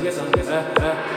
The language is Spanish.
empieza, empieza, empieza. Eh, eh.